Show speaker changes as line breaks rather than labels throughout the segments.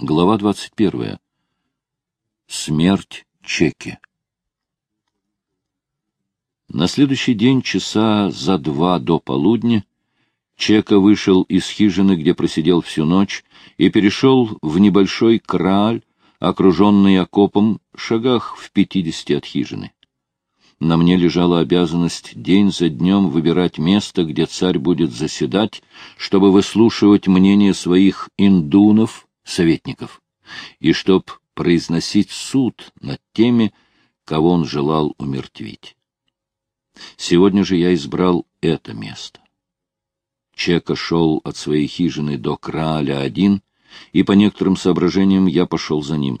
Глава 21. Смерть Чеки. На следующий день, часа за два до полудня, Чека вышел из хижины, где просидел всю ночь, и перешел в небольшой краль, окруженный окопом, шагах в пятидесяти от хижины. На мне лежала обязанность день за днем выбирать место, где царь будет заседать, чтобы выслушивать мнение своих индунов, советников, и чтоб произносить суд над теми, кого он желал умертвить. Сегодня же я избрал это место. Чека шел от своей хижины до Крааля один, и по некоторым соображениям я пошел за ним.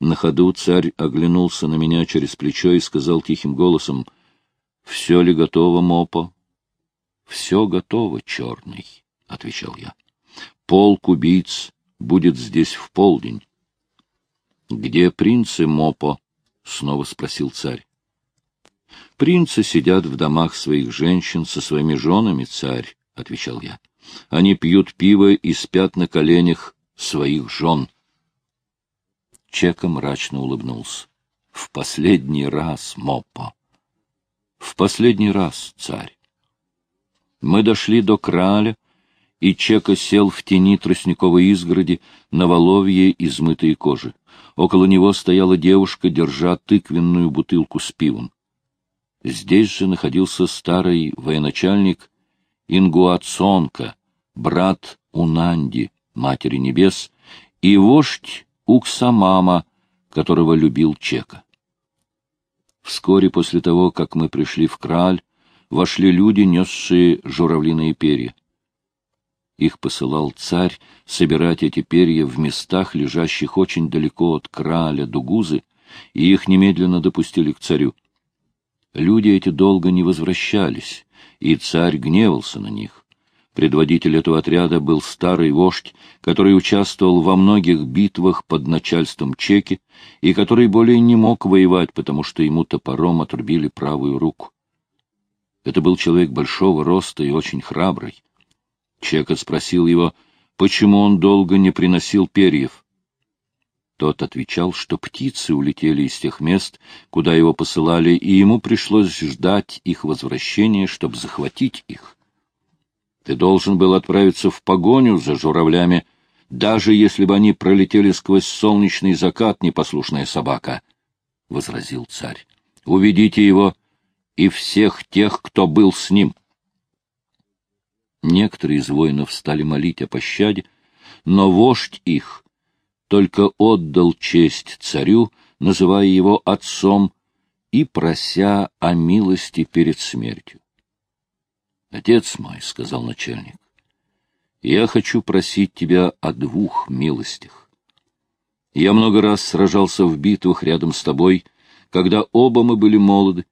На ходу царь оглянулся на меня через плечо и сказал тихим голосом, — Все ли готово, Мопо? — Все готово, черный, — отвечал я. — Полк убийц будет здесь в полдень. — Где принцы Мопо? — снова спросил царь. — Принцы сидят в домах своих женщин со своими женами, царь, — отвечал я. — Они пьют пиво и спят на коленях своих жен. Чека мрачно улыбнулся. — В последний раз, Мопо. — В последний раз, царь. Мы дошли до краля, и Чека сел в тени тростниковой изгороди на воловье измытой кожи. Около него стояла девушка, держа тыквенную бутылку с пивом. Здесь же находился старый военачальник Ингуацонка, брат Унанди, матери небес, и вождь Уксамама, которого любил Чека. Вскоре после того, как мы пришли в Краль, вошли люди, несшие журавлиные перья. Их посылал царь собирать эти перья в местах, лежащих очень далеко от краля Дугузы, и их немедленно допустили к царю. Люди эти долго не возвращались, и царь гневался на них. Предводитель этого отряда был старый вождь, который участвовал во многих битвах под начальством Чеки и который более не мог воевать, потому что ему топором отрубили правую руку. Это был человек большого роста и очень храбрый. Чека спросил его, почему он долго не приносил перьев. Тот отвечал, что птицы улетели из тех мест, куда его посылали, и ему пришлось ждать их возвращения, чтобы захватить их. Ты должен был отправиться в погоню за журавлями, даже если бы они пролетели сквозь солнечный закат, непослушная собака, — возразил царь. — Уведите его и всех тех, кто был с ним. Некоторые из воинов стали молить о пощаде, но вождь их только отдал честь царю, называя его отцом и прося о милости перед смертью. «Отец мой», — сказал начальник, — «я хочу просить тебя о двух милостях. Я много раз сражался в битвах рядом с тобой, когда оба мы были молоды,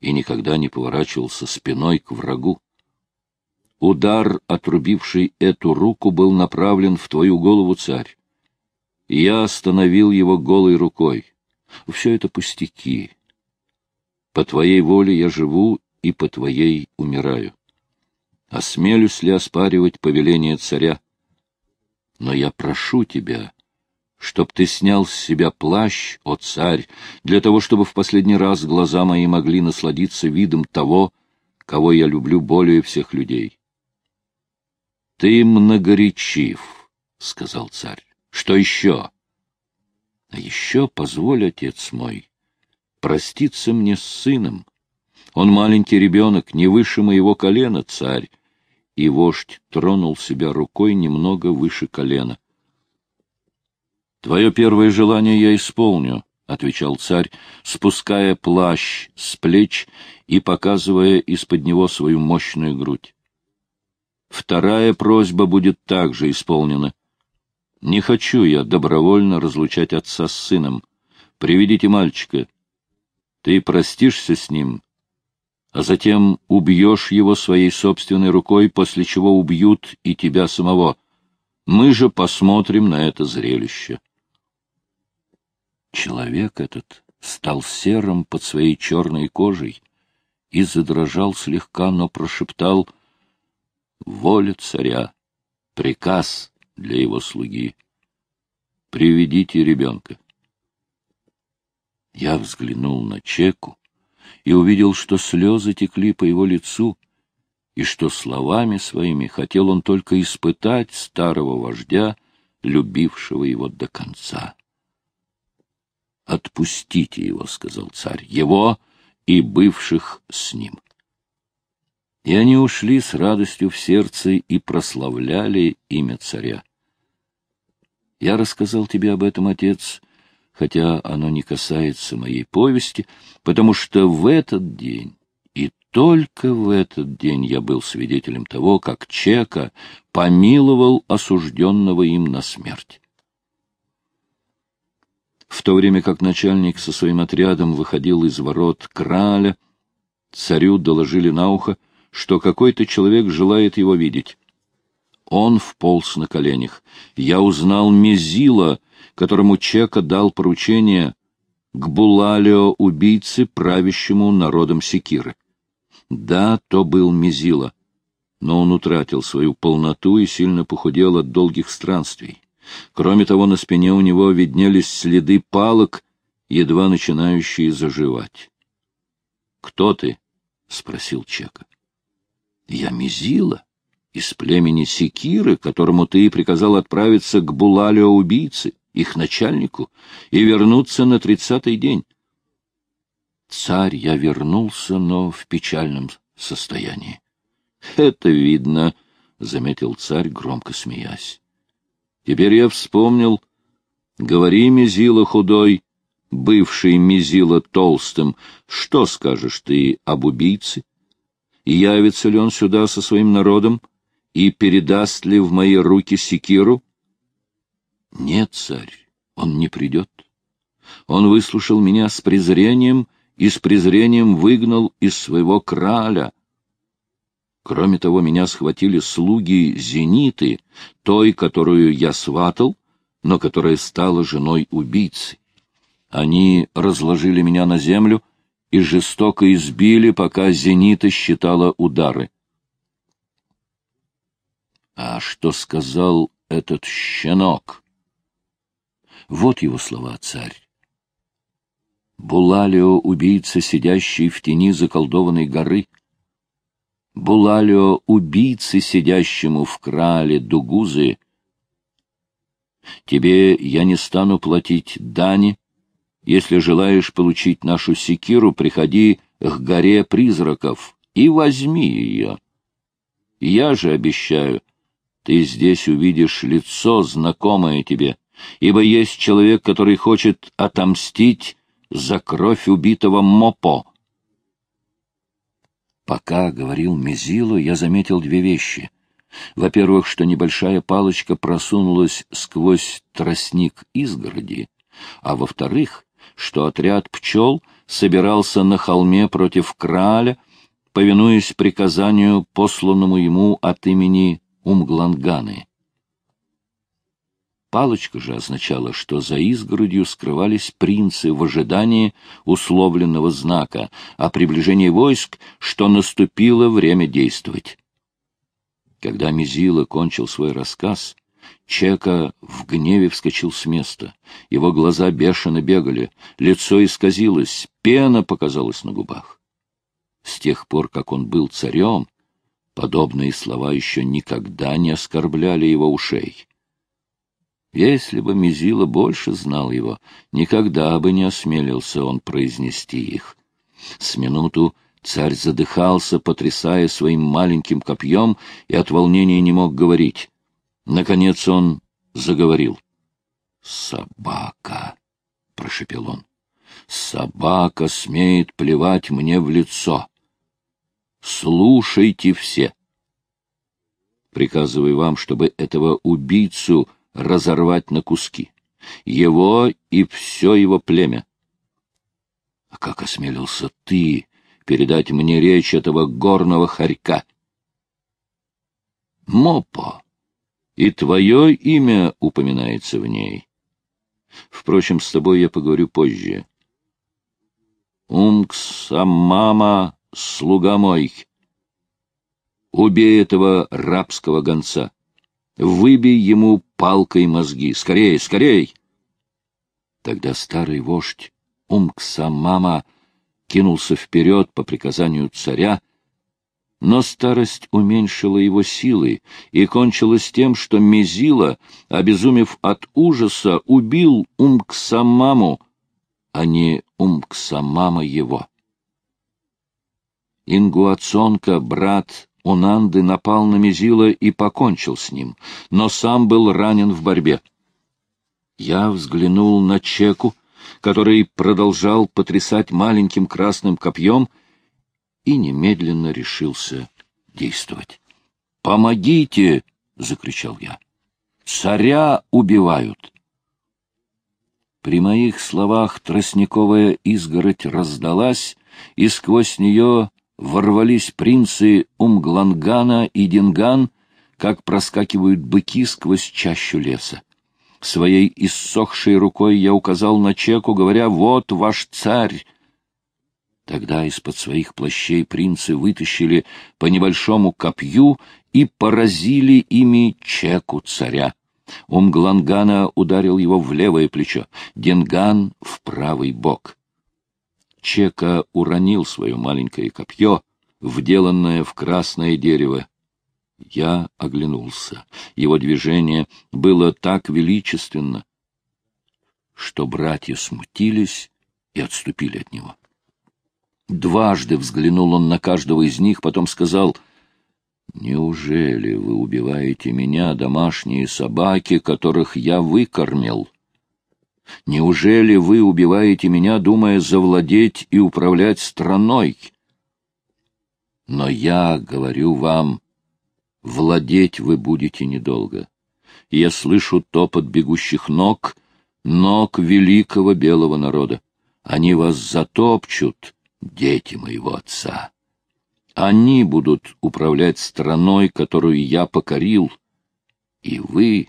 и никогда не поворачивался спиной к врагу. Удар, отрубивший эту руку, был направлен в твою голову, царь. Я остановил его голой рукой. Все это пустяки. По твоей воле я живу и по твоей умираю. Осмелюсь ли оспаривать повеление царя? Но я прошу тебя, чтоб ты снял с себя плащ, о царь, для того, чтобы в последний раз глаза мои могли насладиться видом того, кого я люблю более всех людей. — Ты многоречив, — сказал царь. — Что еще? — А еще позволь, отец мой, проститься мне с сыном. Он маленький ребенок, не выше моего колена, царь. И вождь тронул себя рукой немного выше колена. — Твое первое желание я исполню, — отвечал царь, спуская плащ с плеч и показывая из-под него свою мощную грудь. Вторая просьба будет также исполнена. Не хочу я добровольно разлучать отца с сыном. Приведите мальчика. Ты простишься с ним, а затем убьешь его своей собственной рукой, после чего убьют и тебя самого. Мы же посмотрим на это зрелище. Человек этот стал серым под своей черной кожей и задрожал слегка, но прошептал — воля царя, приказ для его слуги. Приведите ребенка. Я взглянул на Чеку и увидел, что слезы текли по его лицу, и что словами своими хотел он только испытать старого вождя, любившего его до конца. «Отпустите его», — сказал царь, — «его и бывших с ним». И они ушли с радостью в сердце и прославляли имя царя. Я рассказал тебе об этом, отец, хотя оно не касается моей повести, потому что в этот день и только в этот день я был свидетелем того, как Чека помиловал осужденного им на смерть. В то время как начальник со своим отрядом выходил из ворот краля, царю доложили на ухо, что какой-то человек желает его видеть. Он вполз на коленях. Я узнал Мезила, которому Чека дал поручение к Булалио убийце, правящему народом Секиры. Да, то был Мезила, но он утратил свою полноту и сильно похудел от долгих странствий. Кроме того, на спине у него виднелись следы палок, едва начинающие заживать. — Кто ты? — спросил Чека. — Я Мезила из племени Секиры, которому ты приказал отправиться к Булалио-убийце, их начальнику, и вернуться на тридцатый день. Царь, я вернулся, но в печальном состоянии. — Это видно, — заметил царь, громко смеясь. — Теперь я вспомнил. Говори, Мизила худой, бывший Мизила толстым, что скажешь ты об убийце? Явится ли он сюда со своим народом? — и передаст ли в мои руки секиру? Нет, царь, он не придет. Он выслушал меня с презрением и с презрением выгнал из своего краля. Кроме того, меня схватили слуги Зениты, той, которую я сватал, но которая стала женой убийцы. Они разложили меня на землю и жестоко избили, пока Зенита считала удары. А что сказал этот щенок? Вот его слова, царь. Булалио — убийца, сидящий в тени заколдованной горы. Булалио — убийцы, сидящему в крале Дугузы. Тебе я не стану платить дани. Если желаешь получить нашу секиру, приходи к горе призраков и возьми ее. Я же обещаю — ты здесь увидишь лицо, знакомое тебе, ибо есть человек, который хочет отомстить за кровь убитого Мопо. Пока говорил Мезилу, я заметил две вещи. Во-первых, что небольшая палочка просунулась сквозь тростник изгороди, а во-вторых, что отряд пчел собирался на холме против краля, повинуясь приказанию, посланному ему от имени Умгланганы. Палочка же означала, что за изгородью скрывались принцы в ожидании условленного знака о приближении войск, что наступило время действовать. Когда Мизила кончил свой рассказ, Чека в гневе вскочил с места. Его глаза бешено бегали, лицо исказилось, пена показалась на губах. С тех пор, как он был царем, Подобные слова еще никогда не оскорбляли его ушей. Если бы Мизила больше знал его, никогда бы не осмелился он произнести их. С минуту царь задыхался, потрясая своим маленьким копьем, и от волнения не мог говорить. Наконец он заговорил. «Собака!» — прошепел он. «Собака смеет плевать мне в лицо!» Слушайте все. Приказываю вам, чтобы этого убийцу разорвать на куски. Его и все его племя. А как осмелился ты передать мне речь этого горного хорька? Мопо, и твое имя упоминается в ней. Впрочем, с тобой я поговорю позже. Умксамама слуга мой, убей этого рабского гонца, выбей ему палкой мозги, скорей, скорей! Тогда старый вождь Умкса-мама кинулся вперед по приказанию царя, но старость уменьшила его силы и кончилась тем, что Мезила, обезумев от ужаса, убил Умкса-маму, а не Умкса-мама его. Ингуацонка, брат Унанды, напал на Мезила и покончил с ним, но сам был ранен в борьбе. Я взглянул на Чеку, который продолжал потрясать маленьким красным копьем, и немедленно решился действовать. «Помогите!» — закричал я. «Царя убивают!» При моих словах тростниковая изгородь раздалась, и сквозь нее ворвались принцы Умглангана и Динган, как проскакивают быки сквозь чащу леса. Своей иссохшей рукой я указал на Чеку, говоря, «Вот ваш царь!» Тогда из-под своих плащей принцы вытащили по небольшому копью и поразили ими Чеку царя. Умглангана ударил его в левое плечо, Денган — в правый бок. Чека уронил свое маленькое копье, вделанное в красное дерево, я оглянулся. Его движение было так величественно, что братья смутились и отступили от него. Дважды взглянул он на каждого из них, потом сказал, «Неужели вы убиваете меня, домашние собаки, которых я выкормил? Неужели вы убиваете меня, думая завладеть и управлять страной? Но я говорю вам, Владеть вы будете недолго. Я слышу топот бегущих ног, ног великого белого народа. Они вас затопчут, дети моего отца. Они будут управлять страной, которую я покорил, и вы,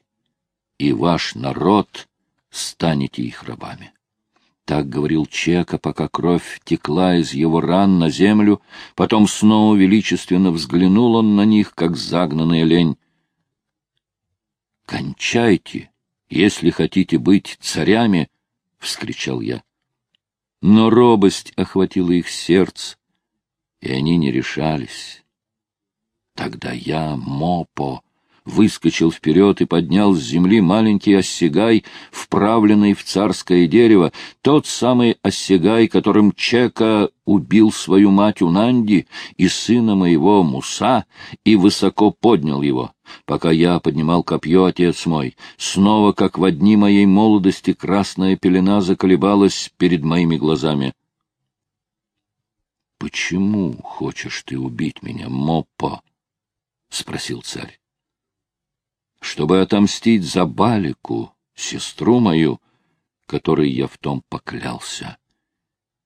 и ваш народ станете их рабами. Так говорил Чека, пока кровь текла из его ран на землю, потом снова величественно взглянул он на них, как загнанная лень. «Кончайте, если хотите быть царями!» — вскричал я. Но робость охватила их сердце, и они не решались. Тогда я, Мопо, выскочил вперед и поднял с земли маленький осягай, вправленный в царское дерево, тот самый осягай, которым Чека убил свою мать Унанди и сына моего Муса, и высоко поднял его. Пока я поднимал копье, отец мой, снова, как в дни моей молодости, красная пелена заколебалась перед моими глазами. — Почему хочешь ты убить меня, Моппо? — спросил царь чтобы отомстить за Балику, сестру мою, которой я в том поклялся.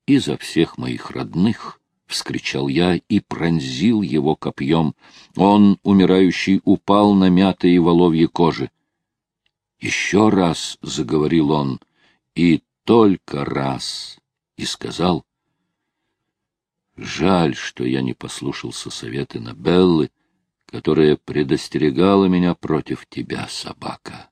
И за всех моих родных, — вскричал я и пронзил его копьем. Он, умирающий, упал на мятые воловьи кожи. Еще раз заговорил он, и только раз, и сказал, Жаль, что я не послушался совета Набеллы, которая предостерегала меня против тебя, собака.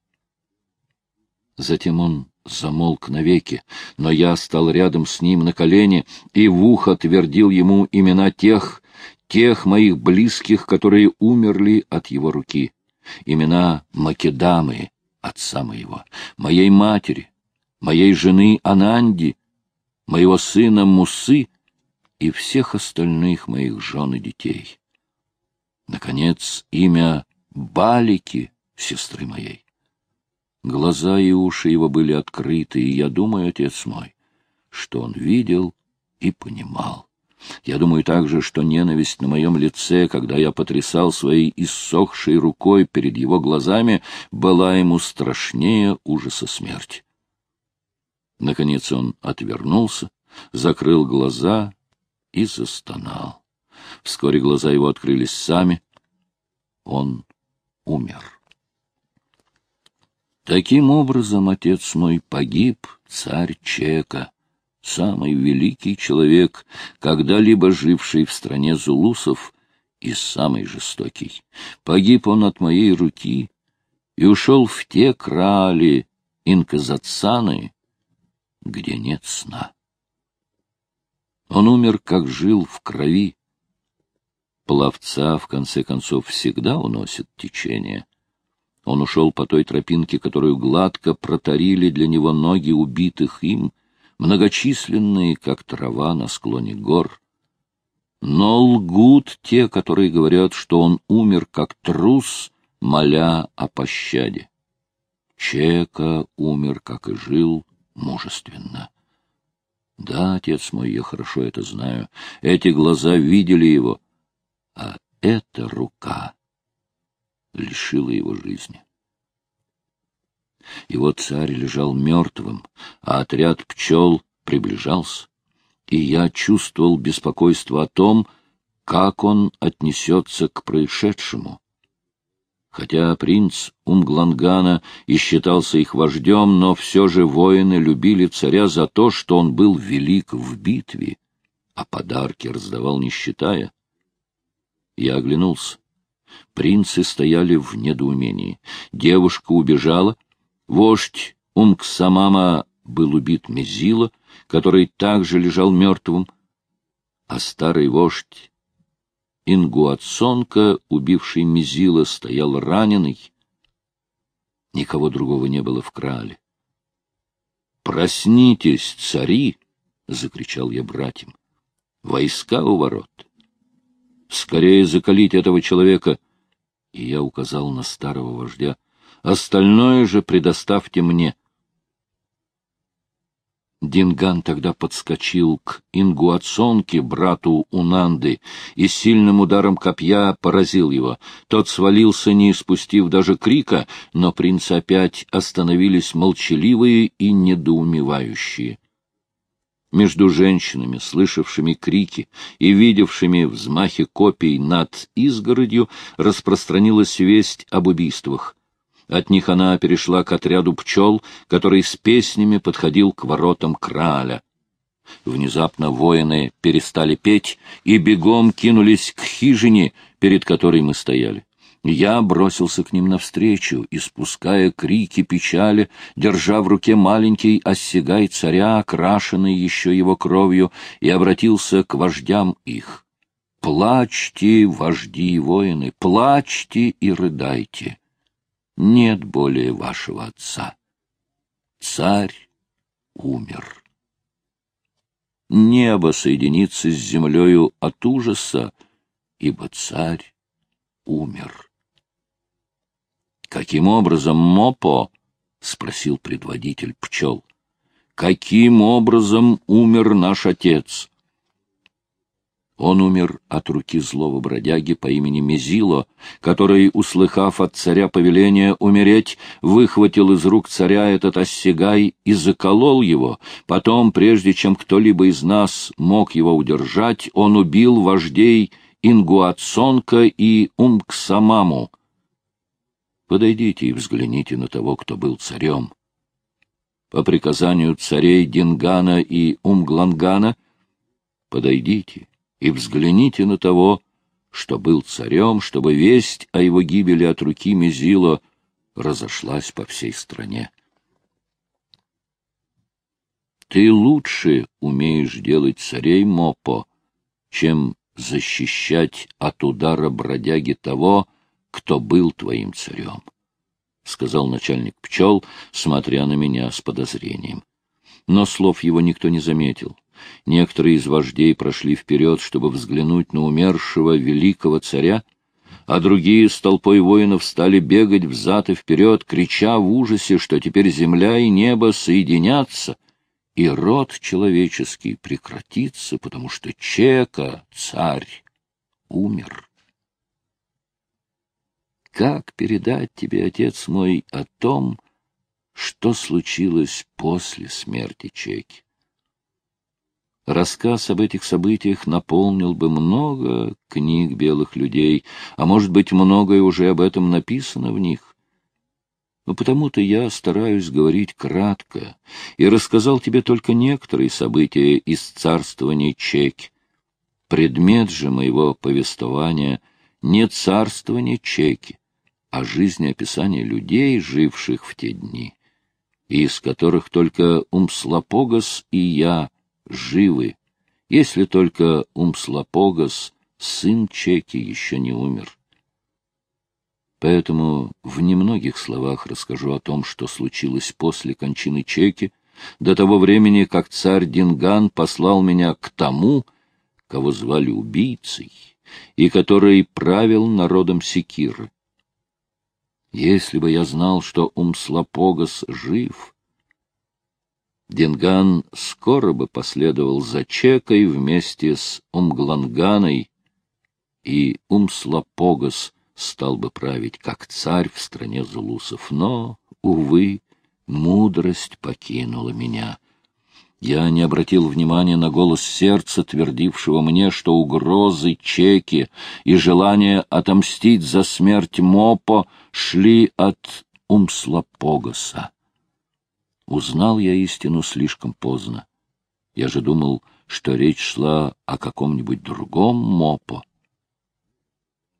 Затем он замолк навеки, но я стал рядом с ним на колени и в ухо твердил ему имена тех, тех моих близких, которые умерли от его руки, имена Македамы, отца моего, моей матери, моей жены Ананди, моего сына Мусы и всех остальных моих жен и детей. Наконец, имя Балики, сестры моей. Глаза и уши его были открыты, и я думаю, отец мой, что он видел и понимал. Я думаю также, что ненависть на моем лице, когда я потрясал своей иссохшей рукой перед его глазами, была ему страшнее ужаса смерти. Наконец он отвернулся, закрыл глаза и застонал. Вскоре глаза его открылись сами. Он умер. Таким образом, отец мой погиб, царь Чека, самый великий человек, когда-либо живший в стране зулусов, и самый жестокий. Погиб он от моей руки и ушел в те крали инказацаны, где нет сна. Он умер, как жил, в крови. Пловца, в конце концов, всегда уносит течение. Он ушел по той тропинке, которую гладко протарили для него ноги убитых им, многочисленные, как трава на склоне гор. Но лгут те, которые говорят, что он умер как трус, моля о пощаде. Чека умер, как и жил, мужественно. Да, отец мой, я хорошо это знаю. Эти глаза видели его, а эта рука лишила его жизни. Вот царь лежал мертвым, а отряд пчел приближался, и я чувствовал беспокойство о том, как он отнесется к происшедшему. Хотя принц Умглангана и считался их вождем, но все же воины любили царя за то, что он был велик в битве, а подарки раздавал не считая. Я оглянулся. Принцы стояли в недоумении. Девушка убежала. Вождь Умксамама был убит Мезила, который также лежал мертвым, а старый вождь Ингуатсонка, убивший Мизила, стоял раненый. Никого другого не было в крале. «Проснитесь, цари!» — закричал я братьям. «Войска у ворот! Скорее закалить этого человека!» И я указал на старого вождя. «Остальное же предоставьте мне!» Динган тогда подскочил к Ингуацонке, брату Унанды, и сильным ударом копья поразил его. Тот свалился, не испустив даже крика, но принцы опять остановились молчаливые и недоумевающие. Между женщинами, слышавшими крики и видевшими взмахи копий над изгородью, распространилась весть об убийствах. От них она перешла к отряду пчел, который с песнями подходил к воротам краля. Внезапно воины перестали петь и бегом кинулись к хижине, перед которой мы стояли. Я бросился к ним навстречу, испуская крики печали, держа в руке маленький осягай царя, окрашенный еще его кровью, и обратился к вождям их. «Плачьте, вожди и воины, плачьте и рыдайте!» нет более вашего отца. Царь умер. Небо соединится с землею от ужаса, ибо царь умер. — Каким образом, Мопо? — спросил предводитель пчел. — Каким образом умер наш отец? Он умер от руки злого бродяги по имени Мезило, который, услыхав от царя повеление умереть, выхватил из рук царя этот оссягай и заколол его. Потом, прежде чем кто-либо из нас мог его удержать, он убил вождей Ингуатсонка и Умксамаму. Подойдите и взгляните на того, кто был царем. По приказанию царей Дингана и Умглангана подойдите и взгляните на того, что был царем, чтобы весть о его гибели от руки Мизила разошлась по всей стране. Ты лучше умеешь делать царей, Мопо, чем защищать от удара бродяги того, кто был твоим царем, — сказал начальник пчел, смотря на меня с подозрением. Но слов его никто не заметил. Некоторые из вождей прошли вперед, чтобы взглянуть на умершего великого царя, а другие с толпой воинов стали бегать взад и вперед, крича в ужасе, что теперь земля и небо соединятся, и род человеческий прекратится, потому что Чека, царь, умер. Как передать тебе, отец мой, о том, что случилось после смерти Чеки? Рассказ об этих событиях наполнил бы много книг белых людей, а может быть, многое уже об этом написано в них. Но потому-то я стараюсь говорить кратко и рассказал тебе только некоторые события из царствования Чеки. Предмет же моего повествования не царствование Чеки, а жизнеописание людей, живших в те дни. из которых только Умслопогас и я живы, если только Умслопогас, сын Чеки, еще не умер. Поэтому в немногих словах расскажу о том, что случилось после кончины Чеки, до того времени, как царь Динган послал меня к тому, кого звали убийцей, и который правил народом Секиры. Если бы я знал, что Умслопогас жив, Динган скоро бы последовал за Чекой вместе с Умгланганой, и Умслопогас стал бы править как царь в стране зулусов. Но, увы, мудрость покинула меня. Я не обратил внимания на голос сердца, твердившего мне, что угрозы Чеки и желание отомстить за смерть Мопо шли от Умслопогаса. Узнал я истину слишком поздно. Я же думал, что речь шла о каком-нибудь другом Мопо.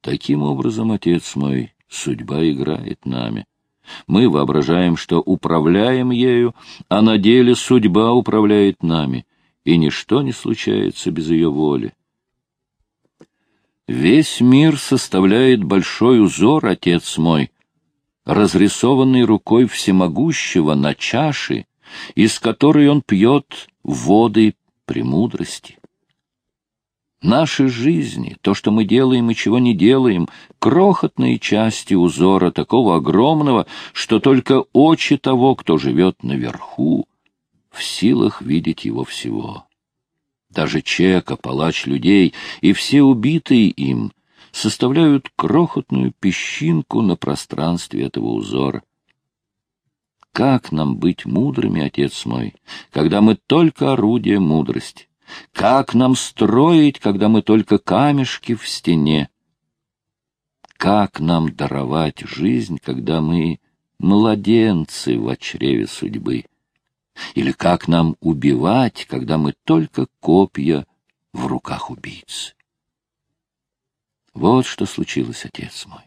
Таким образом, отец мой, судьба играет нами. Мы воображаем, что управляем ею, а на деле судьба управляет нами, и ничто не случается без ее воли. Весь мир составляет большой узор, отец мой, разрисованный рукой всемогущего на чаше, из которой он пьет воды премудрости. Наши жизни, то, что мы делаем и чего не делаем, крохотные части узора такого огромного, что только очи того, кто живет наверху, в силах видеть его всего. Даже Чека, палач людей, и все убитые им составляют крохотную песчинку на пространстве этого узора. Как нам быть мудрыми, отец мой, когда мы только орудие мудрости? Как нам строить, когда мы только камешки в стене? Как нам даровать жизнь, когда мы младенцы в чреве судьбы? Или как нам убивать, когда мы только копья в руках убийцы? Вот что случилось, отец мой.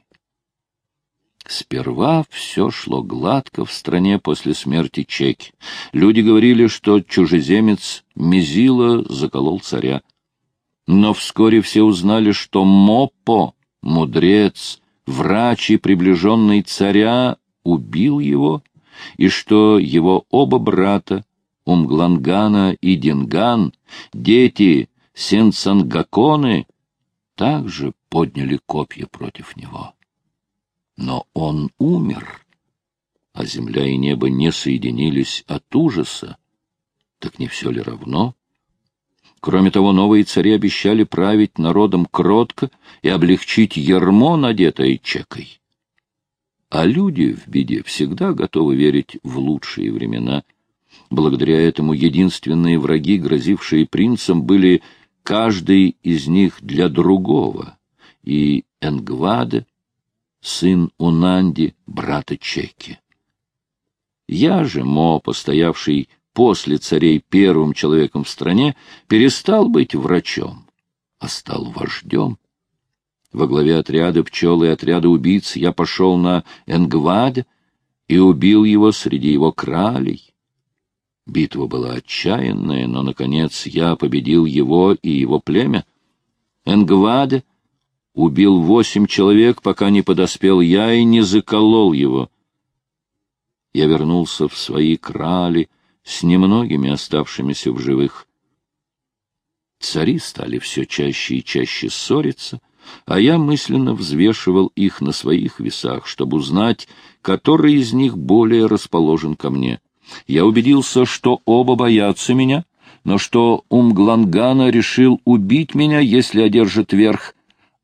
Сперва все шло гладко в стране после смерти Чеки. Люди говорили, что чужеземец Мизила заколол царя. Но вскоре все узнали, что Мопо, мудрец, врач и приближенный царя, убил его, и что его оба брата, Умглангана и Динган, дети Сенцангаконы, также подняли копья против него. Но он умер, а земля и небо не соединились от ужаса. Так не все ли равно? Кроме того, новые цари обещали править народом кротко и облегчить ермо, надетое чекой. А люди в беде всегда готовы верить в лучшие времена. Благодаря этому единственные враги, грозившие принцам, были каждый из них для другого, и Энгваде, сын Унанди, брата Чеки. Я же, Мо, постоявший после царей первым человеком в стране, перестал быть врачом, а стал вождем. Во главе отряда пчел и отряда убийц я пошел на Энгваде и убил его среди его кралей. Битва была отчаянная, но, наконец, я победил его и его племя. Энгваде убил восемь человек, пока не подоспел я и не заколол его. Я вернулся в свои крали с немногими оставшимися в живых. Цари стали все чаще и чаще ссориться, а я мысленно взвешивал их на своих весах, чтобы узнать, который из них более расположен ко мне. Я убедился, что оба боятся меня, но что Умглангана решил убить меня, если одержит верх —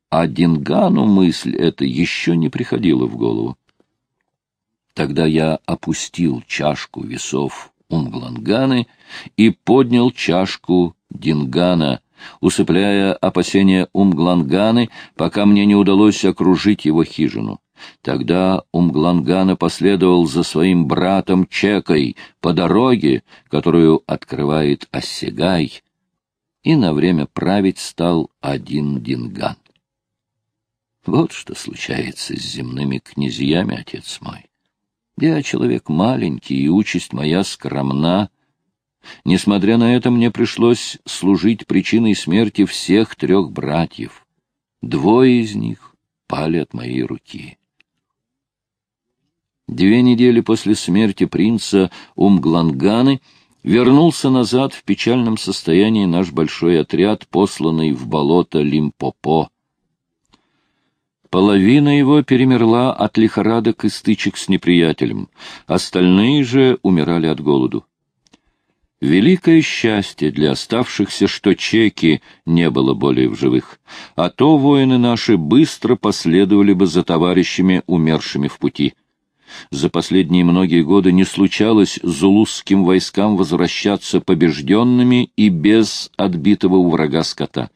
а Дингану мысль эта еще не приходила в голову. Тогда я опустил чашку весов Умгланганы и поднял чашку Дингана, усыпляя опасения Умгланганы, пока мне не удалось окружить его хижину. Тогда Умглангана последовал за своим братом Чекой по дороге, которую открывает Оссегай, и на время править стал один Динган. Вот что случается с земными князьями, отец мой. Я человек маленький, и участь моя скромна. Несмотря на это, мне пришлось служить причиной смерти всех трех братьев. Двое из них пали от моей руки. Две недели после смерти принца Умгланганы вернулся назад в печальном состоянии наш большой отряд, посланный в болото Лимпопо. Половина его перемерла от лихорадок и стычек с неприятелем, остальные же умирали от голоду. Великое счастье для оставшихся, что чеки не было более в живых, а то воины наши быстро последовали бы за товарищами, умершими в пути. За последние многие годы не случалось зулусским войскам возвращаться побежденными и без отбитого у врага скота.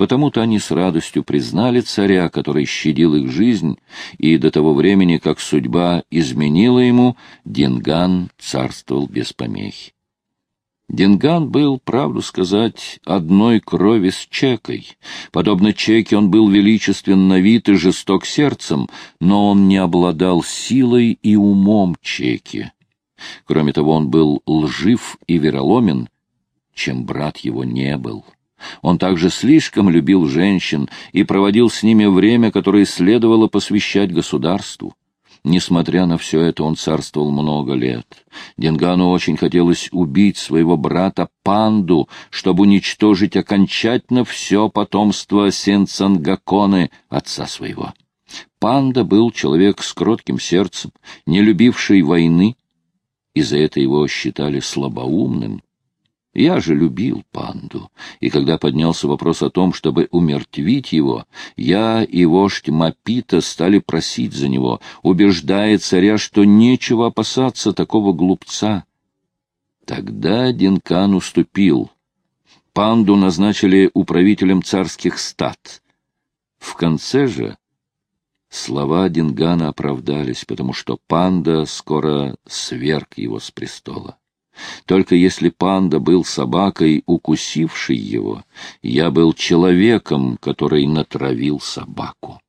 Потому-то они с радостью признали царя, который щадил их жизнь, и до того времени, как судьба изменила ему, Динган царствовал без помехи. Динган был, правду сказать, одной крови с Чекой. Подобно Чеке он был величествен на вид и жесток сердцем, но он не обладал силой и умом Чеки. Кроме того, он был лжив и вероломен, чем брат его не был. Он также слишком любил женщин и проводил с ними время, которое следовало посвящать государству. Несмотря на все это, он царствовал много лет. Денгану очень хотелось убить своего брата Панду, чтобы уничтожить окончательно все потомство Сенцангаконы, отца своего. Панда был человек с кротким сердцем, не любивший войны, и за это его считали слабоумным, я же любил панду, и когда поднялся вопрос о том, чтобы умертвить его, я и вождь Мапита стали просить за него, убеждая царя, что нечего опасаться такого глупца. Тогда Динкан уступил. Панду назначили управителем царских стад. В конце же слова Дингана оправдались, потому что панда скоро сверг его с престола. Только если панда был собакой, укусившей его, я был человеком, который натравил собаку.